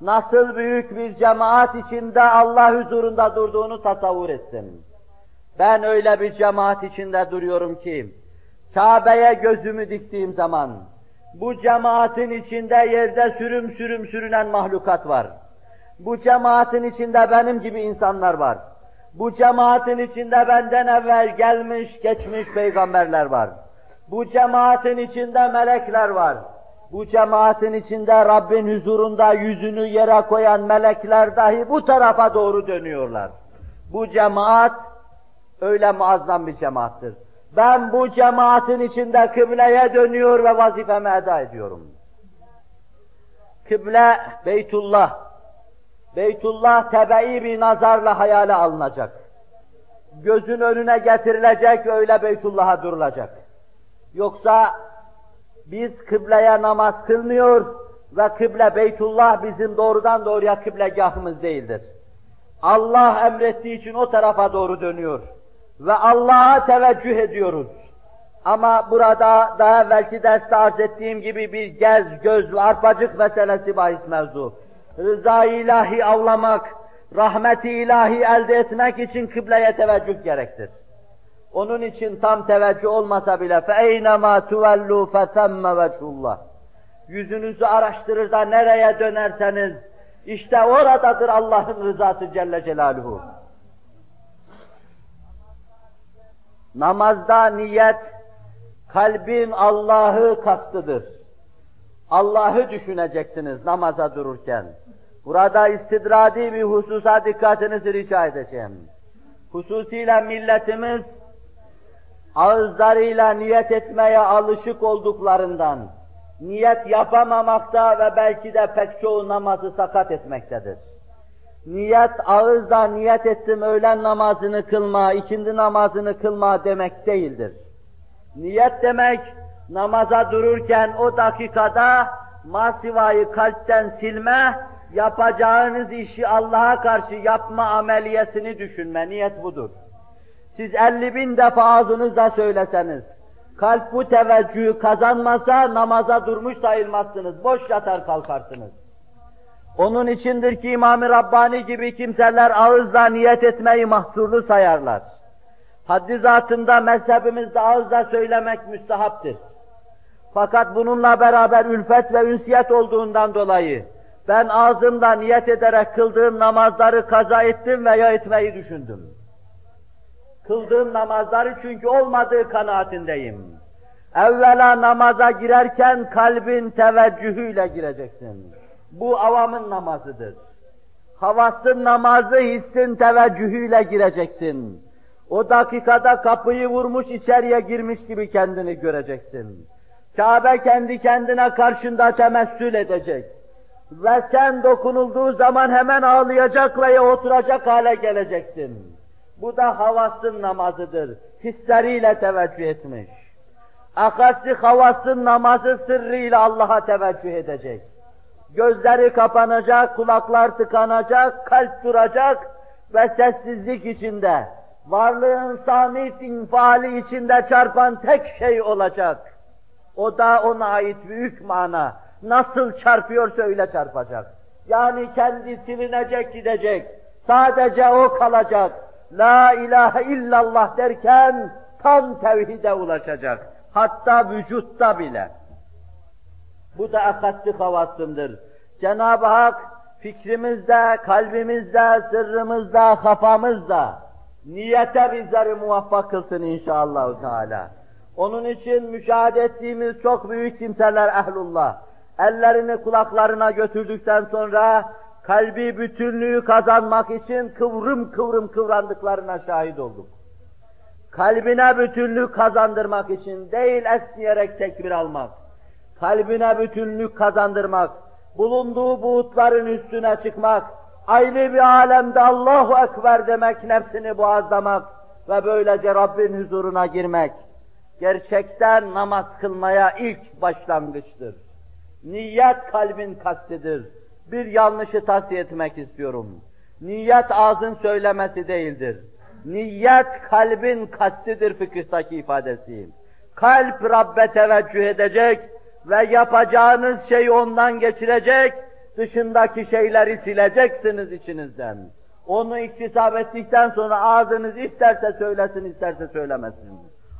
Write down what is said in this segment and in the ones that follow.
nasıl büyük bir cemaat içinde Allah huzurunda durduğunu tasavvur etsin. Ben öyle bir cemaat içinde duruyorum ki, Kabe'ye gözümü diktiğim zaman, bu cemaatin içinde yerde sürüm sürüm sürünen mahlukat var. Bu cemaatin içinde benim gibi insanlar var. Bu cemaatin içinde benden evvel gelmiş, geçmiş peygamberler var. Bu cemaatin içinde melekler var. Bu cemaatin içinde Rabbin huzurunda yüzünü yere koyan melekler dahi bu tarafa doğru dönüyorlar. Bu cemaat öyle muazzam bir cemaattir. Ben bu cemaatin içinde kıbleye dönüyor ve vazifemi eda ediyorum. Kıble Beytullah. Beytullah tebe'i bir nazarla hayale alınacak. Gözün önüne getirilecek öyle Beytullah'a durulacak. Yoksa biz kıbleye namaz kılmıyor ve kıble Beytullah bizim doğrudan doğruya kıblegahımız değildir. Allah emrettiği için o tarafa doğru dönüyor ve Allah'a teveccüh ediyoruz. Ama burada daha evvelki derste arz ettiğim gibi bir gez, göz ve arpacık meselesi bahis mevzu. Rıza ilahi avlamak, rahmeti ilahi elde etmek için kıbleye teveccüh gerektir. Onun için tam teveccüh olmasa bile فَاَيْنَمَا تُوَلُّوا فَثَمَّ وَجْهُ Yüzünüzü araştırır da nereye dönerseniz, işte oradadır Allah'ın rızası Celle Celaluhu. Namazda niyet, kalbin Allah'ı kastıdır. Allah'ı düşüneceksiniz namaza dururken. Burada istidradi bir hususa dikkatinizi rica edeceğim. Hususiyle milletimiz ağızlarıyla niyet etmeye alışık olduklarından, niyet yapamamakta ve belki de pek çoğu namazı sakat etmektedir. Niyet ağızla niyet ettim öğlen namazını kılma, ikindi namazını kılma demek değildir. Niyet demek namaza dururken o dakikada masivayı kalpten silme, yapacağınız işi Allah'a karşı yapma ameliyesini düşünme, niyet budur. Siz elli bin defa ağzınızla söyleseniz, kalp bu teveccühü kazanmasa namaza durmuş sayılmazsınız, boş yatar kalkarsınız. Onun içindir ki İmam-ı Rabbani gibi kimseler ağızla niyet etmeyi mahsurlu sayarlar. Haddi zatında mezhebimizde ağızla söylemek müstehaptır. Fakat bununla beraber ülfet ve ünsiyet olduğundan dolayı ben ağzımda niyet ederek kıldığım namazları kaza ettim veya etmeyi düşündüm. Kıldığım namazları çünkü olmadığı kanaatindeyim. Evvela namaza girerken kalbin teveccühüyle gireceksin. Bu avamın namazıdır. Havasın namazı hissin teveccühüyle gireceksin. O dakikada kapıyı vurmuş içeriye girmiş gibi kendini göreceksin. Kabe kendi kendine karşında temessül edecek. Ve sen dokunulduğu zaman hemen ağlayacak veya oturacak hale geleceksin. Bu da havasın namazıdır. Hisleriyle teveccüh etmiş. Akası havasın namazı sırrıyla Allah'a teveccüh edecek. Gözleri kapanacak, kulaklar tıkanacak, kalp duracak ve sessizlik içinde, varlığın samit infali içinde çarpan tek şey olacak. O da ona ait büyük mana. Nasıl çarpıyorsa öyle çarpacak. Yani kendi silinecek gidecek. Sadece o kalacak. La ilahe illallah derken tam tevhide ulaşacak. Hatta vücutta bile. Bu da akatlı havasındır. Cenab-ı Hak fikrimizde, kalbimizde, sırrımızda, kafamızda niyete bizleri muvaffak kılsın inşallah Teala. Onun için müşahede ettiğimiz çok büyük kimseler ehlullah. Ellerini kulaklarına götürdükten sonra kalbi bütünlüğü kazanmak için kıvrım kıvrım kıvrandıklarına şahit olduk. Kalbine bütünlük kazandırmak için değil esniyerek tekbir almak, kalbine bütünlük kazandırmak, bulunduğu buğutların üstüne çıkmak, ayrı bir alemde Allahu Ekber demek, nefsini boğazlamak ve böylece Rabbin huzuruna girmek, gerçekten namaz kılmaya ilk başlangıçtır. Niyet kalbin kastidir. Bir yanlışı tavsiye etmek istiyorum. Niyet ağzın söylemesi değildir. Niyet kalbin kastidir fıkıhtaki ifadesi. Kalp Rabbe teveccüh edecek ve yapacağınız şeyi ondan geçirecek dışındaki şeyleri sileceksiniz içinizden. Onu iktisap ettikten sonra ağzınız isterse söylesin, isterse söylemesin.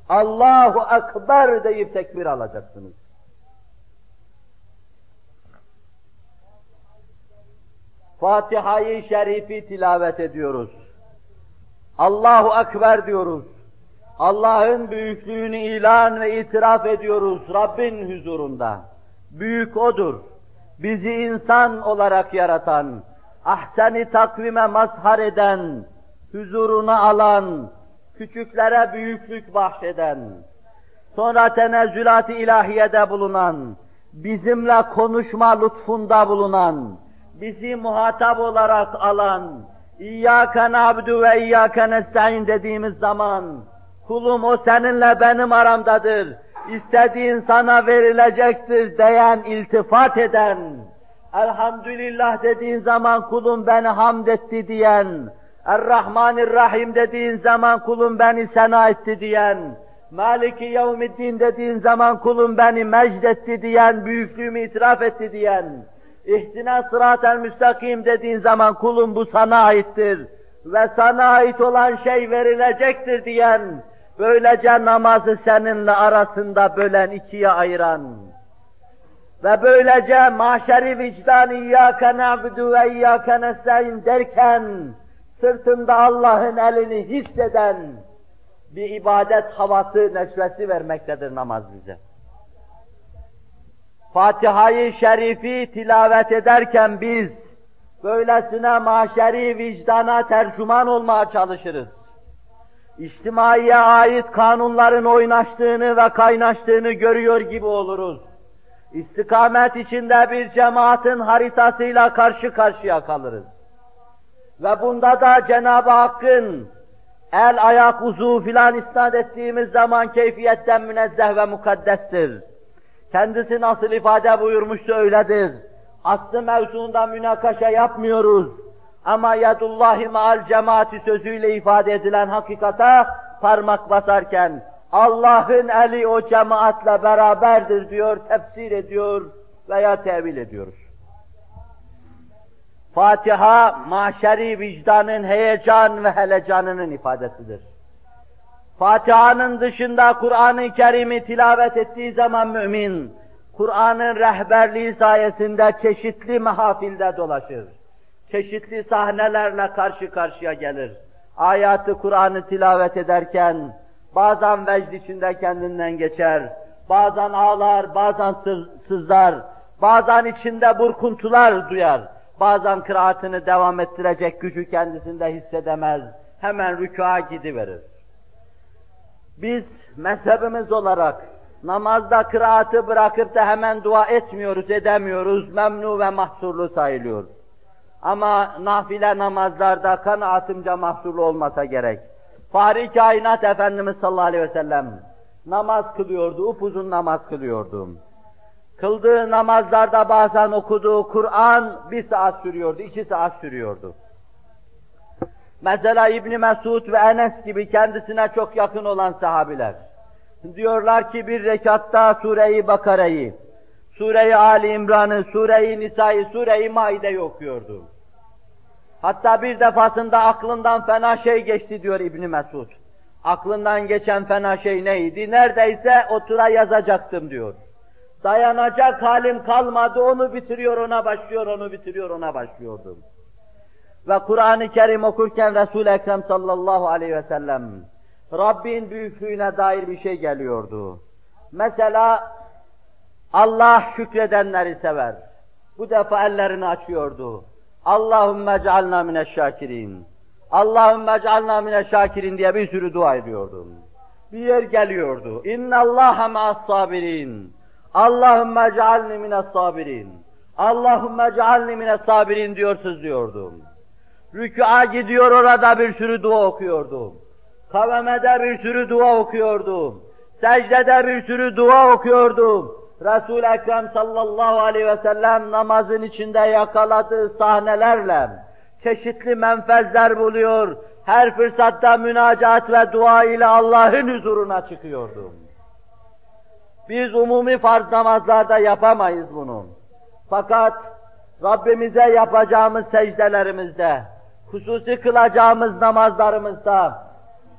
Allahu Ekber deyip tekbir alacaksınız. Fatiha-i Şerif'i tilavet ediyoruz. Allahu Ekber diyoruz. Allah'ın büyüklüğünü ilan ve itiraf ediyoruz Rabbin huzurunda. Büyük O'dur. Bizi insan olarak yaratan, ahseni takvime mazhar eden, huzuruna alan, küçüklere büyüklük bahşeden, sonra tenezzülat-ı ilahiyede bulunan, bizimle konuşma lütfunda bulunan, bizi muhatap olarak alan, İyyâke na'budu ve iyyâke nesta'in dediğimiz zaman, kulum o seninle benim aramdadır, istediğin sana verilecektir diyen, iltifat eden, elhamdülillah dediğin zaman kulum beni hamd etti diyen, Er-Rahmanir-Rahim dediğin zaman kulum beni sena etti diyen, Maliki Yevmiddin dediğin zaman kulum beni mecd etti diyen, büyüklüğümü itiraf etti diyen, İhtina sıratel müstakim dediğin zaman kulum bu sana aittir ve sana ait olan şey verilecektir diyen, böylece namazı seninle arasında bölen ikiye ayıran ve böylece mahşeri vicdan İyyâke na'budu ve İyyâke nestaîn derken sırtında Allah'ın elini hisseden bir ibadet havası, neşvesi vermektedir namaz bize. Fatiha-i Şerif'i tilavet ederken biz böylesine mahşeri vicdana tercüman olmaya çalışırız. İçtimaiye ait kanunların oynaştığını ve kaynaştığını görüyor gibi oluruz. İstikamet içinde bir cemaatin haritasıyla karşı karşıya kalırız. Ve bunda da Cenab-ı Hakk'ın el, ayak, uzuv filan isnat ettiğimiz zaman keyfiyetten münezzeh ve mukaddestir. Kendisi nasıl ifade buyurmuşsa öyledir. Aslı mevzuunda münakaşa yapmıyoruz. Ama yadullahi maal cemaati sözüyle ifade edilen hakikata parmak basarken Allah'ın eli o cemaatle beraberdir diyor, tefsir ediyor veya tevil ediyoruz. Fatiha, mahşeri vicdanın heyecan ve helecanının ifadesidir. Fatiha'nın dışında Kur'an-ı Kerim'i tilavet ettiği zaman mümin, Kur'an'ın rehberliği sayesinde çeşitli mahafilde dolaşır. Çeşitli sahnelerle karşı karşıya gelir. Ayatı Kur'an'ı tilavet ederken, bazen vecd içinde kendinden geçer, bazen ağlar, bazen sızlar, bazen içinde burkuntular duyar, bazen kıraatını devam ettirecek gücü kendisinde hissedemez, hemen rükûa gidiverir. Biz mezhebimiz olarak namazda kıraatı bırakıp da hemen dua etmiyoruz, edemiyoruz, memnu ve mahsurlu sayılıyor. Ama nafile namazlarda kanaatımca mahsurlu olmasa gerek. Fahri kainat Efendimiz sallallahu aleyhi ve sellem namaz kılıyordu, upuzun namaz kılıyordu. Kıldığı namazlarda bazen okuduğu Kur'an bir saat sürüyordu, iki saat sürüyordu. Mesela İbni Mesud ve Enes gibi kendisine çok yakın olan sahabiler. Diyorlar ki bir rekatta Sure-i Bakara'yı, Sure-i Ali İmran'ı, Sure-i Nisa'yı, Sure-i Maide'yi okuyordu. Hatta bir defasında aklından fena şey geçti diyor İbni Mesud. Aklından geçen fena şey neydi? Neredeyse otura yazacaktım diyor. Dayanacak halim kalmadı, onu bitiriyor, ona başlıyor, onu bitiriyor, ona başlıyordum. Ve Kur'an-ı Kerim okurken Resul-i Ekrem sallallahu aleyhi ve sellem Rabbin büyüklüğüne dair bir şey geliyordu. Mesela Allah şükredenleri sever. Bu defa ellerini açıyordu. Allahümme cealna mineşşakirin. Allahümme cealna mineşşakirin diye bir sürü dua ediyordum. Bir yer geliyordu. İnna Allaha ma'as sabirin. Allahümme cealni mines sabirin. Allahümme cealni mines sabirin diyor sızlıyordum. Rükûa gidiyor orada bir sürü dua okuyordum. Kavemede bir sürü dua okuyordum. Secdede bir sürü dua okuyordum. Resul-i Ekrem sallallahu aleyhi ve sellem namazın içinde yakaladığı sahnelerle çeşitli menfezler buluyor. Her fırsatta münacat ve dua ile Allah'ın huzuruna çıkıyordum. Biz umumi farz namazlarda yapamayız bunu. Fakat Rabbimize yapacağımız secdelerimizde, hususi kılacağımız namazlarımızda,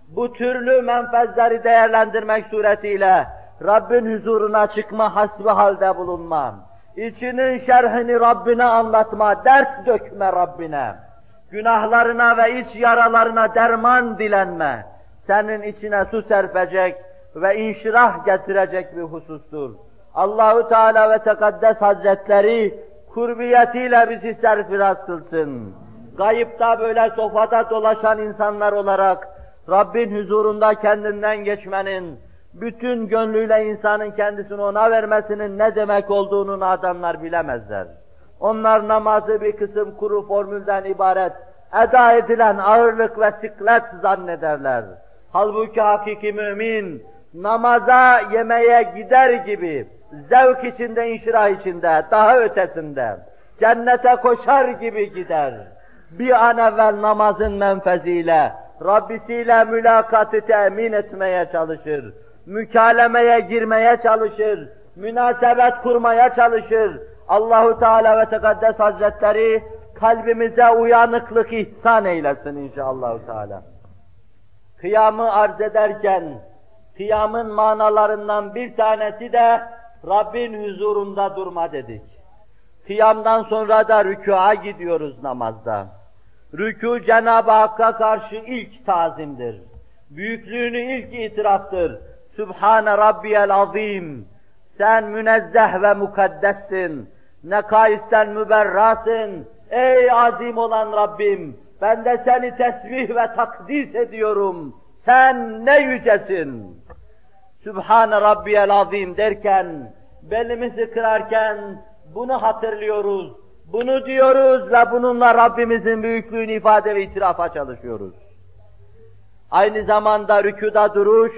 bu türlü menfezleri değerlendirmek suretiyle Rabbin huzuruna çıkma hasbi halde bulunma. İçinin şerhini Rabbine anlatma, dert dökme Rabbine. Günahlarına ve iç yaralarına derman dilenme. Senin içine su serpecek ve inşirah getirecek bir husustur. Allahu Teala ve Tekaddes Hazretleri kurbiyetiyle bizi serfiraz kılsın. Gayıpta böyle sofada dolaşan insanlar olarak Rabbin huzurunda kendinden geçmenin, bütün gönlüyle insanın kendisini ona vermesinin ne demek olduğunu adamlar bilemezler. Onlar namazı bir kısım kuru formülden ibaret, eda edilen ağırlık ve sıklet zannederler. Halbuki hakiki mümin, namaza, yemeğe gider gibi, zevk içinde, inşirah içinde, daha ötesinde, cennete koşar gibi gider. Bir an evvel namazın menfeziyle, Rabbisiyle mülakatı temin etmeye çalışır. Mükalemeye girmeye çalışır. Münasebet kurmaya çalışır. Allahu Teala ve Tekaddes Hazretleri kalbimize uyanıklık ihsan eylesin inşallah Teala. Kıyamı arz ederken kıyamın manalarından bir tanesi de Rabbin huzurunda durma dedik. Kıyamdan sonra da rükûa gidiyoruz namazda. Rükû Cenab-ı Hakk'a karşı ilk tazimdir. Büyüklüğünü ilk itiraftır. Sübhane Rabbiyel Azim. Sen münezzeh ve mukaddessin. Nekaisten müberrasın. Ey azim olan Rabbim! Ben de seni tesbih ve takdis ediyorum. Sen ne yücesin! Sübhane Rabbiyel Azim derken, belimizi kırarken bunu hatırlıyoruz. Bunu diyoruz ve bununla Rabbimizin büyüklüğünü ifade ve itirafa çalışıyoruz. Aynı zamanda rükuda duruş,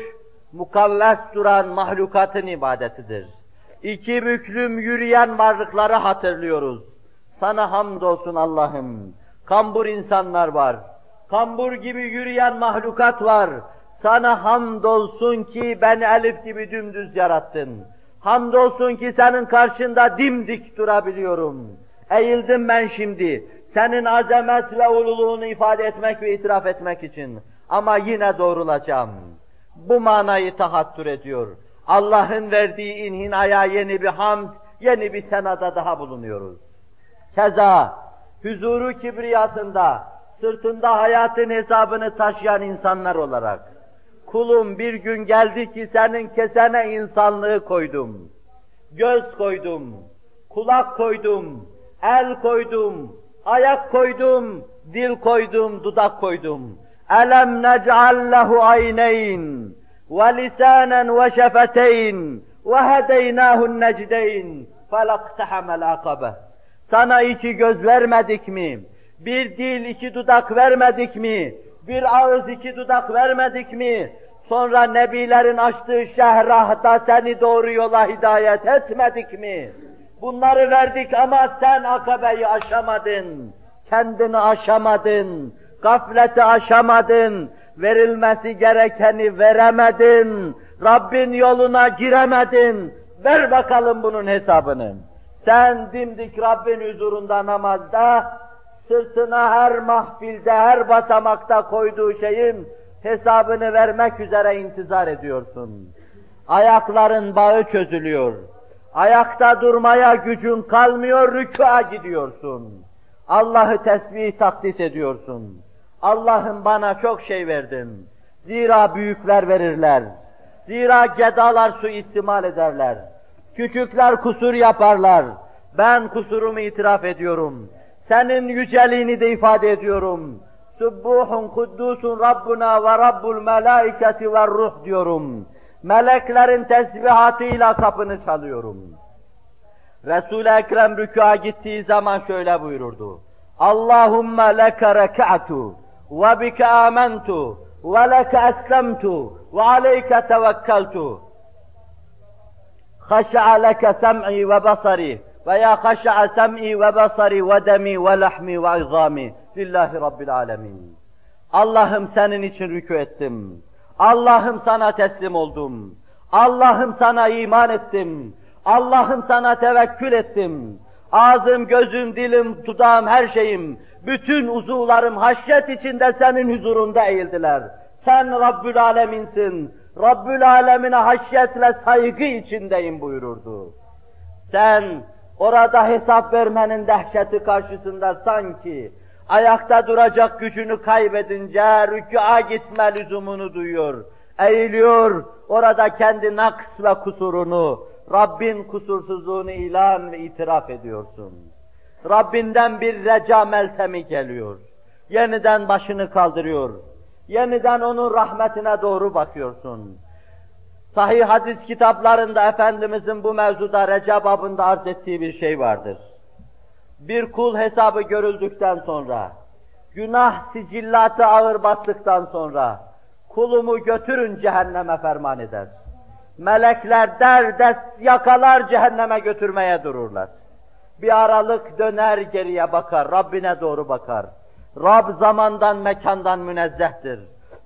mukavves duran mahlukatın ibadetidir. İki büklüm yürüyen varlıkları hatırlıyoruz. Sana hamdolsun Allah'ım. Kambur insanlar var. Kambur gibi yürüyen mahlukat var. Sana hamdolsun ki ben elif gibi dümdüz yarattın. Hamdolsun ki senin karşında dimdik durabiliyorum. Eğildim ben şimdi. Senin azamet ve ululuğunu ifade etmek ve itiraf etmek için. Ama yine doğrulacağım. Bu manayı tahattür ediyor. Allah'ın verdiği inhinaya yeni bir hamd, yeni bir senada daha bulunuyoruz. Keza huzuru kibriyasında, sırtında hayatın hesabını taşıyan insanlar olarak, kulum bir gün geldi ki senin kesene insanlığı koydum, göz koydum, kulak koydum, el koydum, ayak koydum, dil koydum, dudak koydum. Elem nec'al lehu ayneyn ve lisanen ve şefeteyn ve hedeynahu'n necdeyn felaktahamel akabe. Sana iki göz vermedik mi? Bir dil, iki dudak vermedik mi? Bir ağız, iki dudak vermedik mi? Sonra nebilerin açtığı şehrahta seni doğru yola hidayet etmedik mi? Bunları verdik ama sen akabeyi aşamadın. Kendini aşamadın. Gafleti aşamadın. Verilmesi gerekeni veremedin. Rabbin yoluna giremedin. Ver bakalım bunun hesabını. Sen dimdik Rabbin huzurunda namazda, sırtına her mahfilde, her basamakta koyduğu şeyin hesabını vermek üzere intizar ediyorsun. Ayakların bağı çözülüyor. Ayakta durmaya gücün kalmıyor, rükûa gidiyorsun. Allah'ı tesbih takdis ediyorsun. Allah'ım bana çok şey verdin. Zira büyükler verirler. Zira gedalar su istimal ederler. Küçükler kusur yaparlar. Ben kusurumu itiraf ediyorum. Senin yüceliğini de ifade ediyorum. Subbuhun kuddusun Rabbuna ve Rabbul melaiketi ve ruh diyorum meleklerin tesbihatıyla kapını çalıyorum. Resul-i Ekrem rükûa gittiği zaman şöyle buyururdu. Allahümme leke reka'tu ve bike amentu ve leke eslemtu ve aleyke tevekkeltu. Haşa'a leke sem'i ve basari veya haşa'a sem'i ve basari ve demi ve lahmi ve izami. Lillahi Rabbil alemin. Allah'ım senin için rükû ettim. Allah'ım sana teslim oldum. Allah'ım sana iman ettim. Allah'ım sana tevekkül ettim. Ağzım, gözüm, dilim, dudağım, her şeyim, bütün uzuvlarım haşyet içinde senin huzurunda eğildiler. Sen Rabbül Aleminsin. Rabbül Alemine haşyetle saygı içindeyim buyururdu. Sen orada hesap vermenin dehşeti karşısında sanki ayakta duracak gücünü kaybedince rükûa gitme lüzumunu duyuyor. Eğiliyor, orada kendi naks ve kusurunu, Rabbin kusursuzluğunu ilan ve itiraf ediyorsun. Rabbinden bir reca meltemi geliyor. Yeniden başını kaldırıyor. Yeniden onun rahmetine doğru bakıyorsun. Sahih hadis kitaplarında Efendimizin bu mevzuda reca babında arz ettiği bir şey vardır. Bir kul hesabı görüldükten sonra, günah sicillatı ağır bastıktan sonra, kulumu götürün cehenneme ferman eder. Melekler derdest yakalar cehenneme götürmeye dururlar. Bir aralık döner geriye bakar, Rabbine doğru bakar. Rab zamandan, mekandan münezzehtir.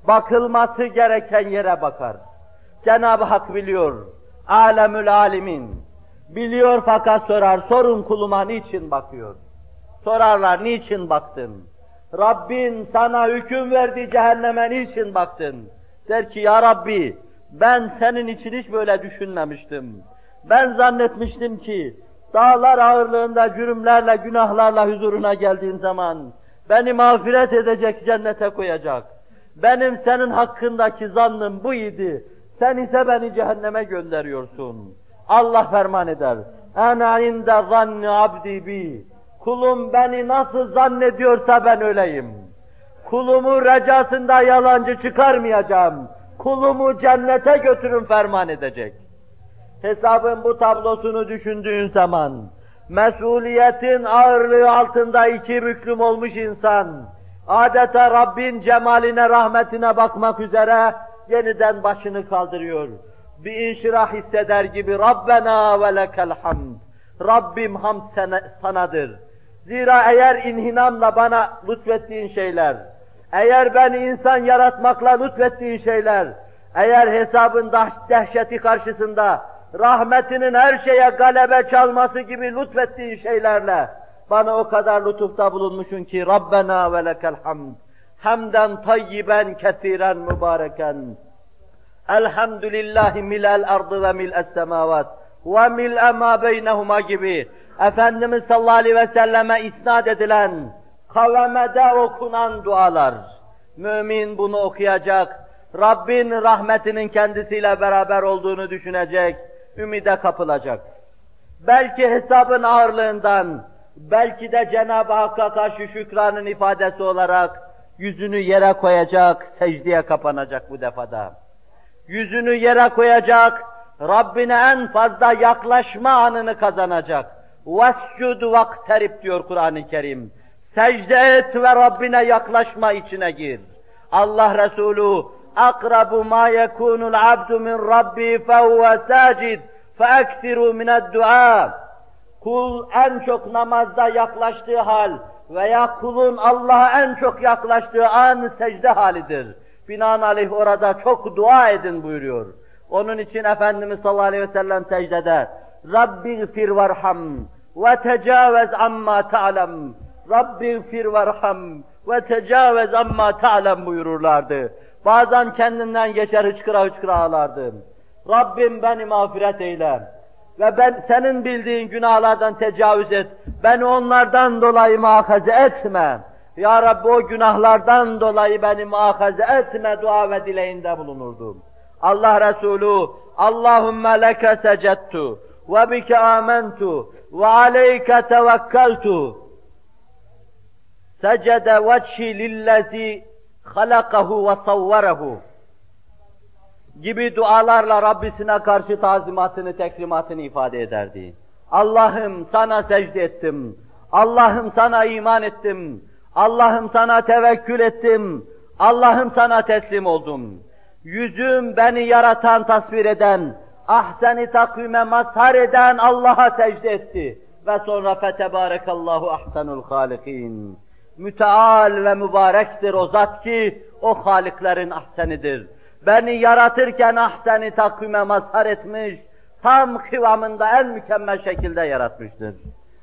Bakılması gereken yere bakar. Cenab-ı Hak biliyor, alemül alimin. Biliyor fakat sorar, sorun kuluma niçin bakıyor? Sorarlar, niçin baktın? Rabbin sana hüküm verdi cehenneme niçin baktın? Der ki, ya Rabbi, ben senin için hiç böyle düşünmemiştim. Ben zannetmiştim ki, dağlar ağırlığında cürümlerle, günahlarla huzuruna geldiğin zaman, beni mağfiret edecek, cennete koyacak. Benim senin hakkındaki zannım bu idi. Sen ise beni cehenneme gönderiyorsun. Allah ferman eder. Ena inde zanni abdi bi. Kulum beni nasıl zannediyorsa ben öyleyim. Kulumu recasında yalancı çıkarmayacağım. Kulumu cennete götürün ferman edecek. Hesabın bu tablosunu düşündüğün zaman, mesuliyetin ağırlığı altında iki büklüm olmuş insan, adeta Rabbin cemaline, rahmetine bakmak üzere yeniden başını kaldırıyor. Bir inşirah hisseder gibi Rabbena ve lekel hamd. Rabbim hamd sanadır. Zira eğer inhinamla bana lütfettiğin şeyler, eğer beni insan yaratmakla lütfettiğin şeyler, eğer hesabın dehşeti karşısında rahmetinin her şeye galebe çalması gibi lütfettiğin şeylerle bana o kadar lütufta bulunmuşsun ki Rabbena ve lekel hamd. Hamden tayyiben kesiren mübareken. Elhamdülillahi milel ardı ve mil'es semavat ve mil'e ma beynehuma gibi Efendimiz sallallahu aleyhi ve selleme isnat edilen, kavemede okunan dualar. Mümin bunu okuyacak, Rabbin rahmetinin kendisiyle beraber olduğunu düşünecek, ümide kapılacak. Belki hesabın ağırlığından, belki de Cenab-ı Hakk'a karşı şükranın ifadesi olarak yüzünü yere koyacak, secdeye kapanacak bu defada Yüzünü yere koyacak, Rabbine en fazla yaklaşma anını kazanacak. وَاسْجُدْ وَاقْتَرِبْ diyor Kur'an-ı Kerim. Secde et ve Rabbine yaklaşma içine gir. Allah Resulü اَقْرَبُ مَا يَكُونُ الْعَبْدُ مِنْ رَبِّهِ فَهُوَ سَاجِدْ فَاَكْثِرُوا مِنَ الدُّعَاءِ Kul en çok namazda yaklaştığı hal veya kulun Allah'a en çok yaklaştığı an secde halidir. Binaenaleyh orada çok dua edin buyuruyor. Onun için Efendimiz sallallahu aleyhi ve sellem secdede Rabbi gfir varham ve tecavüz amma ta'lem. Rabbi gfir varham ve tecavüz amma ta'lem buyururlardı. Bazen kendinden geçer hıçkıra hıçkıra ağlardı. Rabbim beni mağfiret eyle ve ben senin bildiğin günahlardan tecavüz et. Beni onlardan dolayı muhakaze etme. Ya Rabbi o günahlardan dolayı beni muhakaze etme dua ve dileğinde bulunurdum. Allah Resulü Allahümme leke secettu ve bike amentu ve aleyke tevekkeltu secede vechi lillezi halakahu ve savverehu gibi dualarla Rabbisine karşı tazimatını, tekrimatını ifade ederdi. Allah'ım sana secde ettim. Allah'ım sana iman ettim. Allah'ım sana tevekkül ettim. Allah'ım sana teslim oldum. Yüzüm beni yaratan, tasvir eden, ahseni takvime mazhar eden Allah'a secde etti. Ve sonra fetebarekallahu ahsenul halikin. Müteal ve mübarektir o zat ki o haliklerin ahsenidir. Beni yaratırken ahseni takvime mazhar etmiş, tam kıvamında en mükemmel şekilde yaratmıştır.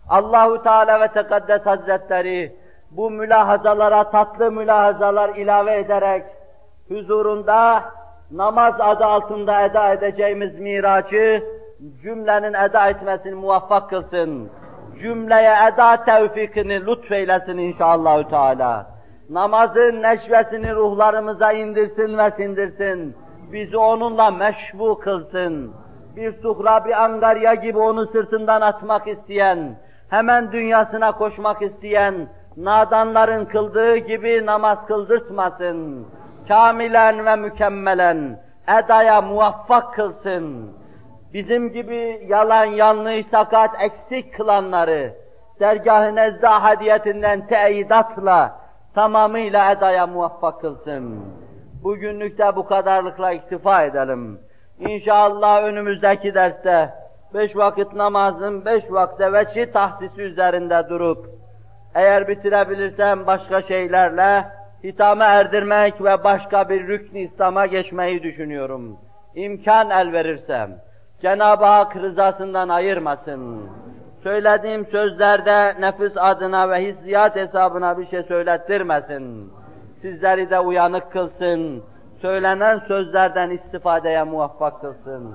Allahu Teala ve Tekaddes Hazretleri bu mülahazalara tatlı mülahazalar ilave ederek huzurunda namaz adı altında eda edeceğimiz miracı cümlenin eda etmesini muvaffak kılsın. Cümleye eda tevfikini lütfeylesin inşallah Teala. Namazın neşvesini ruhlarımıza indirsin ve sindirsin. Bizi onunla meşbu kılsın. Bir suhra, bir angarya gibi onu sırtından atmak isteyen, hemen dünyasına koşmak isteyen, nadanların kıldığı gibi namaz kıldırtmasın. Kamilen ve mükemmelen edaya muvaffak kılsın. Bizim gibi yalan, yanlış, sakat, eksik kılanları dergah-ı nezde hadiyetinden teyidatla tamamıyla edaya muvaffak kılsın. Bugünlük de bu kadarlıkla iktifa edelim. İnşallah önümüzdeki derste beş vakit namazın beş vakte veçi tahsisi üzerinde durup eğer bitirebilirsem başka şeylerle hitama erdirmek ve başka bir rükn İslam'a geçmeyi düşünüyorum. İmkan el verirsem. Cenab-ı Hak rızasından ayırmasın. Söylediğim sözlerde nefis adına ve hissiyat hesabına bir şey söylettirmesin. Sizleri de uyanık kılsın. Söylenen sözlerden istifadeye muvaffak kılsın.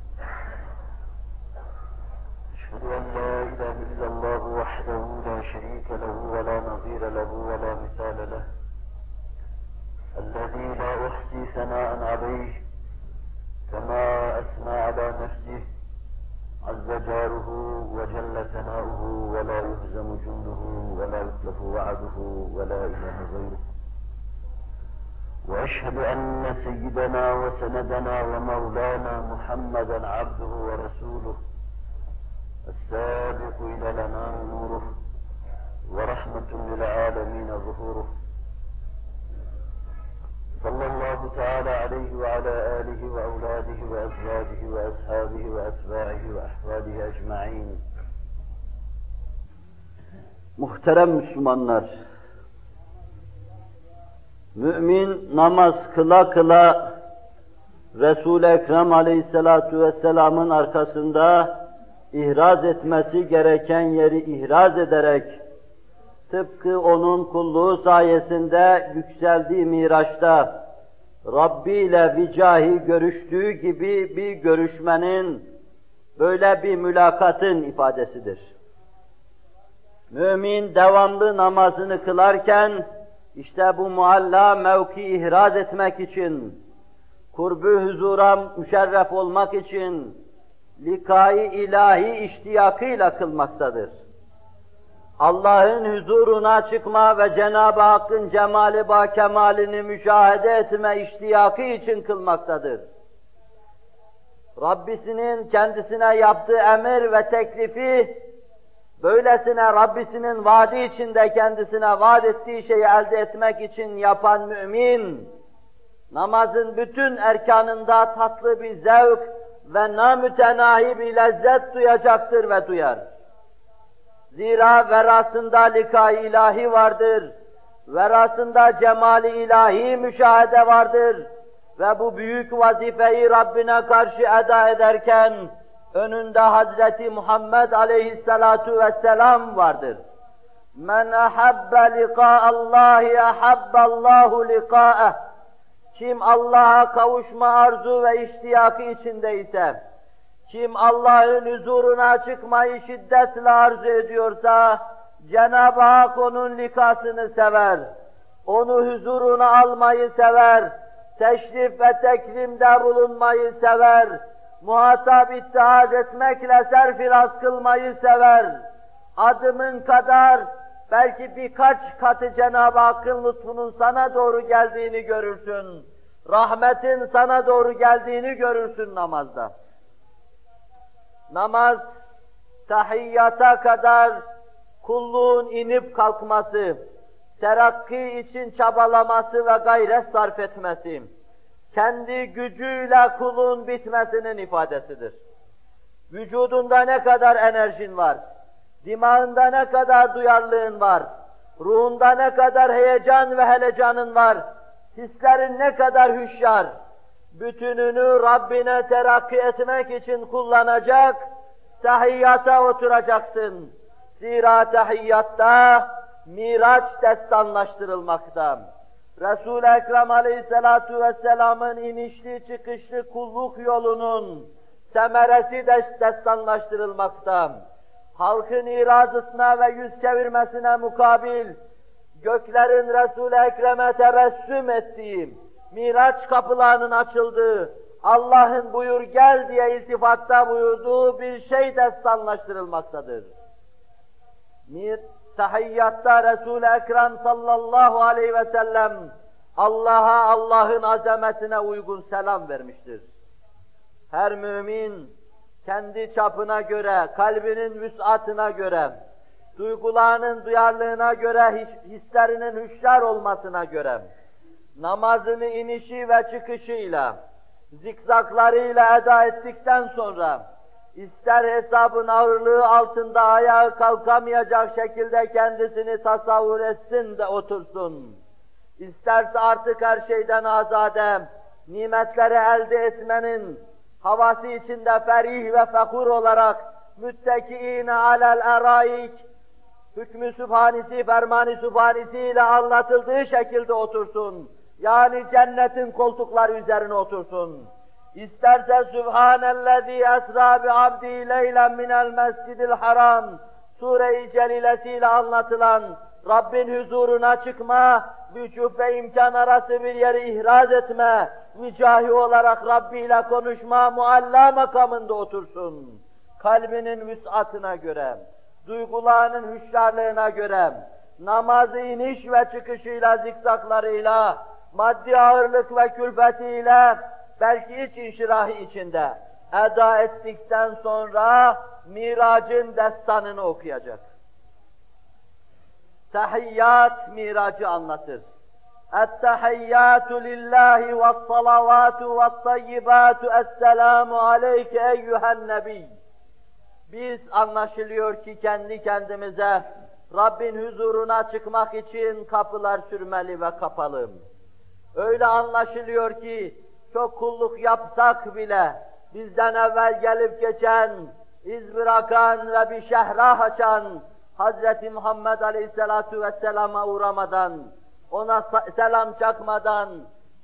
أشهد أن لا إله إلا الله وحده لا شريك له ولا نظير له ولا مثال له. الذي لا أحصي ثناء عليه كما أثنى على نفسه عز جاره وجل ثناؤه ولا يهزم جنده ولا يخلف وعده ولا إله غيره. وأشهد أن سيدنا وسندنا ومولانا محمدا عبده ورسوله السابق إلى الأنام نوره ورحمة للعالمين ظهوره صلى الله تعالى عليه وعلى آله وأولاده وأزواجه وأصحابه وأتباعه وأحفاده أجمعين Muhterem Müslümanlar, mümin namaz kıla kıla Resul-i Ekrem aleyhissalatu vesselamın arkasında ihraz etmesi gereken yeri ihraz ederek tıpkı onun kulluğu sayesinde yükseldiği Miraç'ta Rabbi ile vicahi görüştüğü gibi bir görüşmenin böyle bir mülakatın ifadesidir. Mümin devamlı namazını kılarken işte bu mualla mevki ihraz etmek için, kurbu huzura müşerref olmak için likayı ilahi iştiyakıyla kılmaktadır. Allah'ın huzuruna çıkma ve Cenab-ı Hakk'ın cemali ba kemalini müşahede etme iştiyakı için kılmaktadır. Rabbisinin kendisine yaptığı emir ve teklifi böylesine Rabbisinin vaadi içinde kendisine vaat ettiği şeyi elde etmek için yapan mümin, namazın bütün erkanında tatlı bir zevk ve namütenahi bir lezzet duyacaktır ve duyar. Zira verasında lika ilahi vardır, verasında cemali ilahi müşahede vardır ve bu büyük vazifeyi Rabbine karşı eda ederken önünde Hazreti Muhammed aleyhissalatu vesselam vardır. Men ahabbe liqa'allahi ahabballahu liqa'eh. Kim Allah'a kavuşma arzu ve iştiyakı içindeyse, kim Allah'ın huzuruna çıkmayı şiddetle arzu ediyorsa, Cenab-ı Hak onun likasını sever. Onu huzuruna almayı sever. Teşrif ve tekrimde bulunmayı sever. Muhatap ittihad etmekle serfiraz kılmayı sever. Adımın kadar, belki birkaç katı Cenab-ı Hakk'ın lütfunun sana doğru geldiğini görürsün. Rahmetin sana doğru geldiğini görürsün namazda. Namaz, tahiyyata kadar kulluğun inip kalkması, terakki için çabalaması ve gayret sarf etmesi, kendi gücüyle kulun bitmesinin ifadesidir. Vücudunda ne kadar enerjin var, dimağında ne kadar duyarlılığın var, ruhunda ne kadar heyecan ve helecanın var, hislerin ne kadar hüşyar, bütününü Rabbine terakki etmek için kullanacak, tahiyyata oturacaksın. Zira tahiyyatta Miraç destanlaştırılmakta. Resul-i Ekrem aleyhissalatu vesselamın inişli çıkışlı kulluk yolunun semeresi de destanlaştırılmakta. Halkın irazısına ve yüz çevirmesine mukabil, göklerin Resul-i Ekrem'e tebessüm ettiği, Miraç kapılarının açıldığı, Allah'ın buyur gel diye iltifatta buyurduğu bir şey destanlaştırılmaktadır. Mir, tahiyyatta Resul-i Ekrem sallallahu aleyhi ve sellem Allah'a Allah'ın azametine uygun selam vermiştir. Her mümin kendi çapına göre, kalbinin vüsatına göre, duygularının duyarlılığına göre, hislerinin hüşyar olmasına göre, namazını inişi ve çıkışıyla, zikzaklarıyla eda ettikten sonra, ister hesabın ağırlığı altında ayağı kalkamayacak şekilde kendisini tasavvur etsin de otursun. İsterse artık her şeyden azade, nimetleri elde etmenin havası içinde ferih ve fekur olarak müttekiine alel eraik hükmü sübhanisi, fermani sübhanisi ile anlatıldığı şekilde otursun. Yani cennetin koltukları üzerine otursun. İsterse Sübhanellezî esrâ bi abdî leylen minel mescidil haram sure-i celilesiyle anlatılan Rabbin huzuruna çıkma, vücub ve imkan arası bir yeri ihraz etme, mücahi olarak Rabbi ile konuşma, mualla makamında otursun. Kalbinin vüsatına göre, duygularının hüşyarlığına göre, namazı iniş ve çıkışıyla, zikzaklarıyla, maddi ağırlık ve külfetiyle, belki iç inşirahı içinde eda ettikten sonra miracın destanını okuyacak. Tahiyyat miracı anlatır. التحيات لله والصلوات والطيبات السلام عليك eyyühen nebi. biz anlaşılıyor ki kendi kendimize Rabbin huzuruna çıkmak için kapılar sürmeli ve kapalı. Öyle anlaşılıyor ki çok kulluk yapsak bile bizden evvel gelip geçen, iz bırakan ve bir şehra açan Hz. Muhammed Aleyhisselatu Vesselam'a uğramadan, ona selam çakmadan,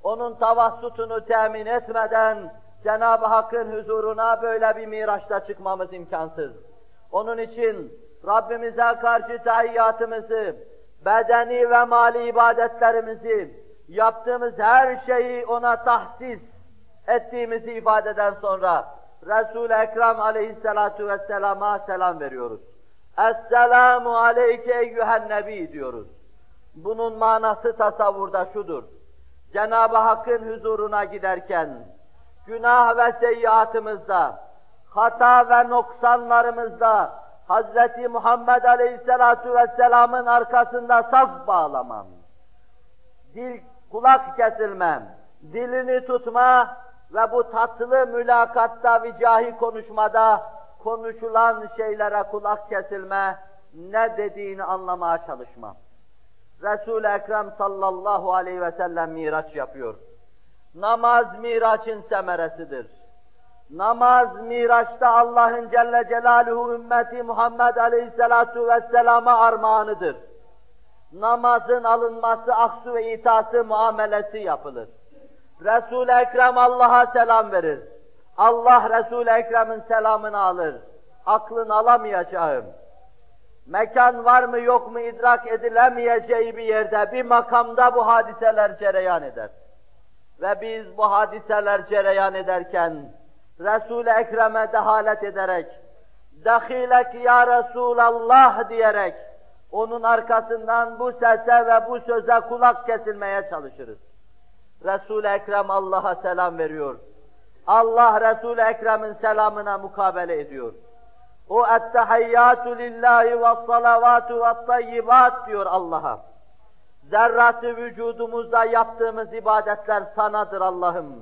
onun tavassutunu temin etmeden Cenab-ı Hakk'ın huzuruna böyle bir miraçta çıkmamız imkansız. Onun için Rabbimize karşı tahiyyatımızı, bedeni ve mali ibadetlerimizi, yaptığımız her şeyi ona tahsis ettiğimizi ifadeden sonra Resul-i Ekrem aleyhissalatu vesselama selam veriyoruz. Esselamu aleyke eyyühen nebi diyoruz. Bunun manası tasavvurda şudur. Cenab-ı Hakk'ın huzuruna giderken, günah ve seyyiatımızda, hata ve noksanlarımızda, Hz. Muhammed Aleyhisselatu Vesselam'ın arkasında saf bağlamam, dil kulak kesilmem, dilini tutma ve bu tatlı mülakatta vicahi konuşmada konuşulan şeylere kulak kesilme, ne dediğini anlamaya çalışma. Resul-i Ekrem sallallahu aleyhi ve sellem miraç yapıyor. Namaz miraçın semeresidir. Namaz miraçta Allah'ın Celle Celaluhu ümmeti Muhammed aleyhisselatu vesselama armağanıdır namazın alınması, aksu ve itası muamelesi yapılır. Resul-i Ekrem Allah'a selam verir. Allah Resul-i Ekrem'in selamını alır. Aklın alamayacağım. Mekan var mı yok mu idrak edilemeyeceği bir yerde, bir makamda bu hadiseler cereyan eder. Ve biz bu hadiseler cereyan ederken, Resul-i Ekrem'e dehalet ederek, dahilek ya Resulallah diyerek, onun arkasından bu sese ve bu söze kulak kesilmeye çalışırız. Resul-i Ekrem Allah'a selam veriyor. Allah Resul-i Ekrem'in selamına mukabele ediyor. O ettehiyyatü lillahi ve salavatu ve tayyibat diyor Allah'a. Zerratı vücudumuzda yaptığımız ibadetler sanadır Allah'ım.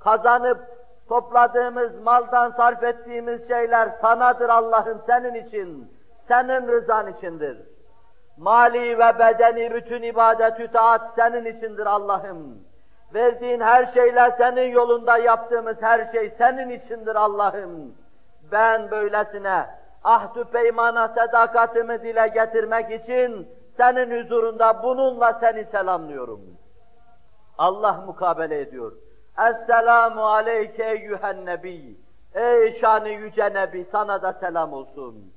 Kazanıp topladığımız maldan sarf ettiğimiz şeyler sanadır Allah'ım senin için, senin rızan içindir. Mali ve bedeni bütün ibadet taat senin içindir Allah'ım. Verdiğin her şeyler senin yolunda yaptığımız her şey senin içindir Allah'ım. Ben böylesine ahdü peymana sadakatimi dile getirmek için senin huzurunda bununla seni selamlıyorum. Allah mukabele ediyor. Esselamu aleyke eyyühen nebi. Ey şanı yüce nebi sana da selam olsun.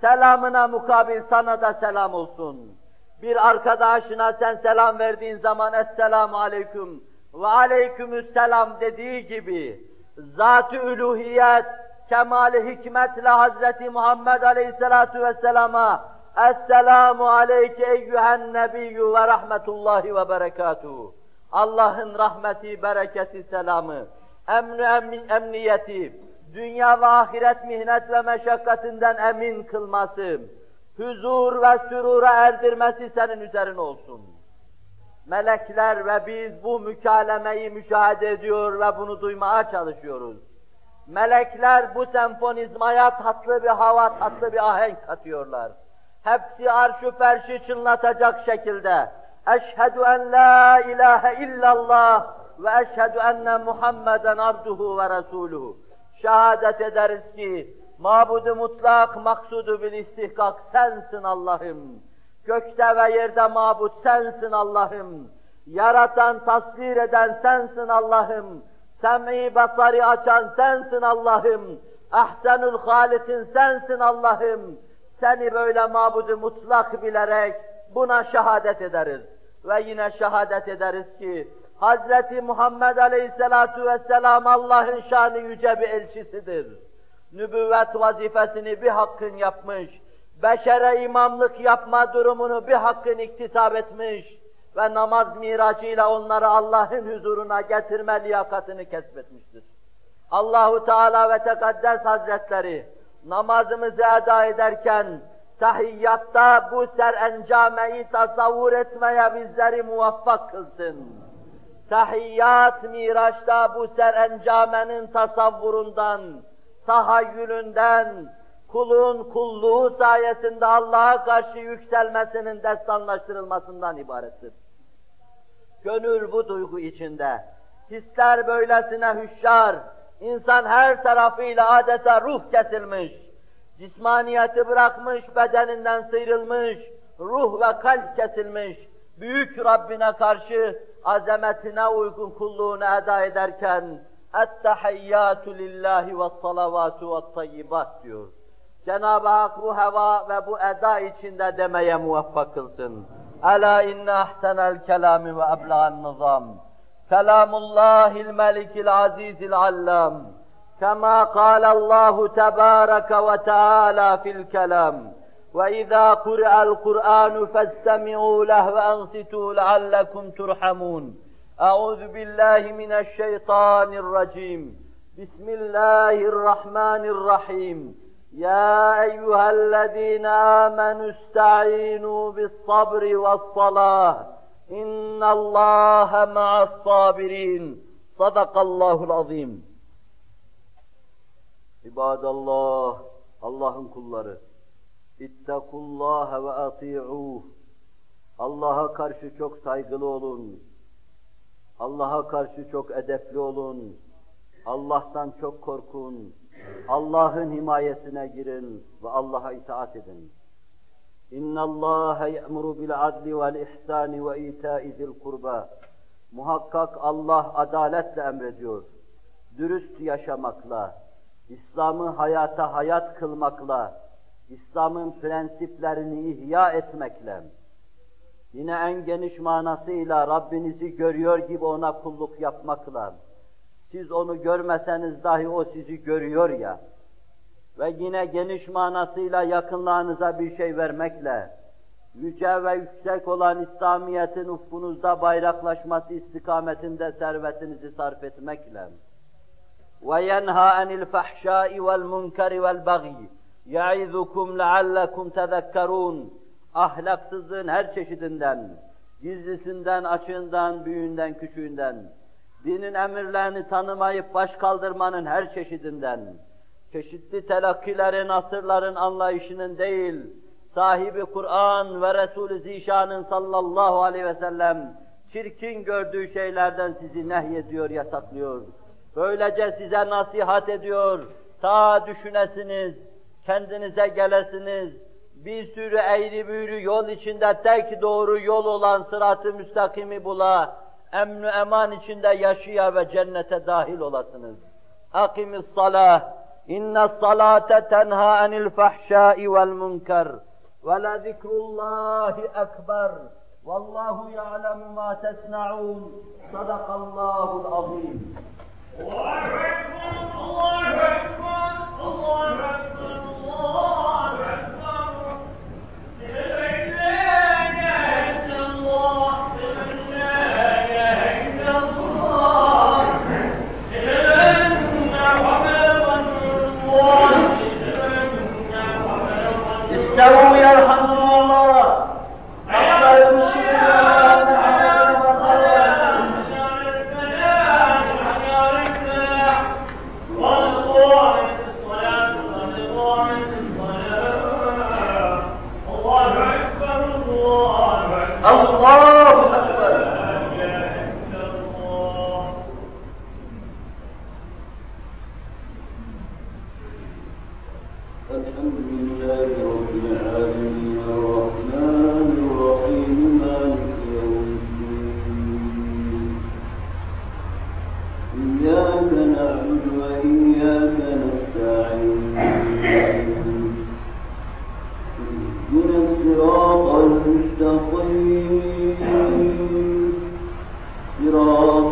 Selamına mukabil sana da selam olsun. Bir arkadaşına sen selam verdiğin zaman Esselamu aleyküm ve aleykümüsselam dediği gibi zat-ı üluhiyet, kemali hikmetle Hazreti Muhammed Aleyhisselatu Vesselam'a Esselamu aleyke eyyühen nebiyyü ve rahmetullahi ve berekatuhu. Allah'ın rahmeti, bereketi, selamı, emni, emin, emniyeti, dünya ve ahiret mihnet ve meşakkatinden emin kılması, huzur ve sürura erdirmesi senin üzerine olsun. Melekler ve biz bu mükalemeyi müşahede ediyor ve bunu duymaya çalışıyoruz. Melekler bu senfonizmaya tatlı bir hava, tatlı bir ahenk katıyorlar. Hepsi arşu ferşi çınlatacak şekilde Eşhedü en la ilahe illallah ve eşhedü enne Muhammeden abduhu ve resuluhu. Şehadet ederiz ki mabudu mutlak, maksudu bil istihkak sensin Allah'ım. Gökte ve yerde mabut sensin Allah'ım. Yaratan, tasvir eden sensin Allah'ım. Sem'i basarı açan sensin Allah'ım. Ahsenul halikin sensin Allah'ım. Seni böyle mabudu mutlak bilerek buna şehadet ederiz. Ve yine şehadet ederiz ki Hazreti Muhammed Aleyhisselatu Vesselam Allah'ın şanı yüce bir elçisidir. Nübüvvet vazifesini bir hakkın yapmış, beşere imamlık yapma durumunu bir hakkın iktisap etmiş ve namaz miracıyla onları Allah'ın huzuruna getirme liyakatını kesbetmiştir. Allahu Teala ve Tekaddes Hazretleri namazımızı eda ederken tahiyyatta bu serencameyi tasavvur etmeye bizleri muvaffak kılsın. Tahiyyat Miraç'ta bu serencamenin tasavvurundan, tahayyülünden, kulun kulluğu sayesinde Allah'a karşı yükselmesinin destanlaştırılmasından ibarettir. Gönül bu duygu içinde, hisler böylesine hüşşar, insan her tarafıyla adeta ruh kesilmiş, cismaniyeti bırakmış, bedeninden sıyrılmış, ruh ve kalp kesilmiş, büyük Rabbine karşı azametine uygun kulluğunu eda ederken اَتَّحَيَّاتُ لِلّٰهِ وَالصَّلَوَاتُ وَالطَّيِّبَاتِ diyor. Cenab-ı Hak bu heva ve bu eda içinde demeye muvaffak kılsın. Ela inne ahsenel kelami ve ebla'n nizam. Kelamullahil melikil azizil allam. كما قال الله تبارك وتعالى في الكلام وإذا قرئ القرآن فاستمعوا له وأنصتوا لعلكم ترحمون. أعوذ بالله من الشيطان الرجيم. بسم الله الرحمن الرحيم. يا أيها الذين آمنوا استعينوا بالصبر والصلاة. İnna Allaha ma'as sabirin. Sadakallahul azim. İbadallah, Allah'ın kulları. İttakullaha ve ati'uh. Allah'a karşı çok saygılı olun. Allah'a karşı çok edepli olun. Allah'tan çok korkun. Allah'ın himayesine girin ve Allah'a itaat edin. İnna Allah ya'muru bil adli vel ihsani ve ita'i zil kurba. Muhakkak Allah adaletle emrediyor. Dürüst yaşamakla, İslam'ı hayata hayat kılmakla, İslam'ın prensiplerini ihya etmekle, yine en geniş manasıyla Rabbinizi görüyor gibi ona kulluk yapmakla, siz onu görmeseniz dahi o sizi görüyor ya, ve yine geniş manasıyla yakınlarınıza bir şey vermekle, yüce ve yüksek olan İslamiyet'in ufkunuzda bayraklaşması istikametinde servetinizi sarf etmekle, وينهى عن الفحشاء والمنكر والبغي يعظكم لعلكم تذكرون ahlaksızlığın her çeşidinden, Gizlisinden, açığından, büyüğünden, küçüğünden, dinin emirlerini tanımayıp baş kaldırmanın her çeşidinden, çeşitli telakkilerin, asırların anlayışının değil, sahibi Kur'an ve Resul-i Zişan'ın sallallahu aleyhi ve sellem çirkin gördüğü şeylerden sizi nehyediyor, yasaklıyor. Böylece size nasihat ediyor, ta düşünesiniz, kendinize gelesiniz, bir sürü eğri büğrü yol içinde tek doğru yol olan sırat-ı müstakimi bula, emn eman içinde yaşaya ve cennete dahil olasınız. Akimis salah, salate tenha anil fahşai vel munker. ولذكر الله أكبر والله يعلم ما تصنعون صدق الله العظيم الله أكبر الله أكبر الله أكبر لو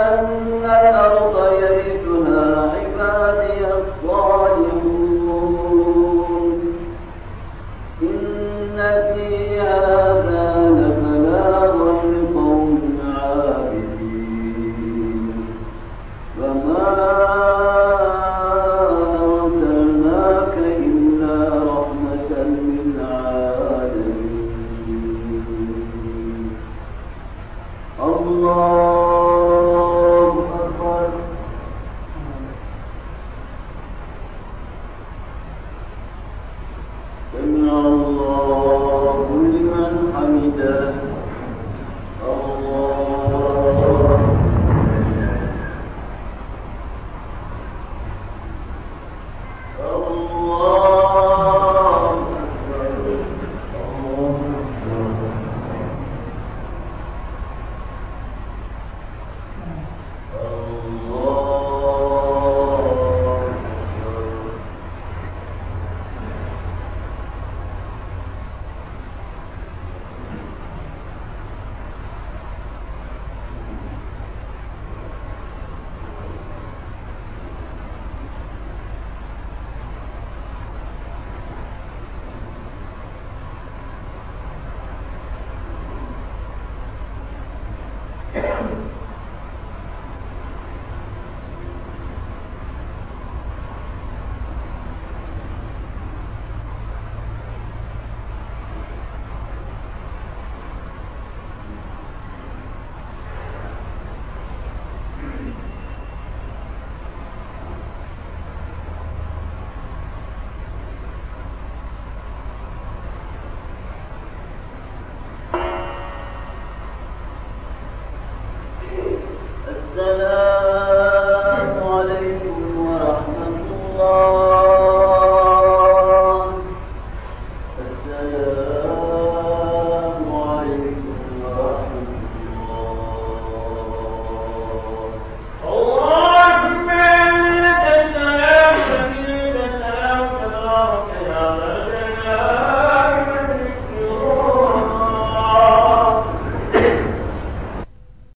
أن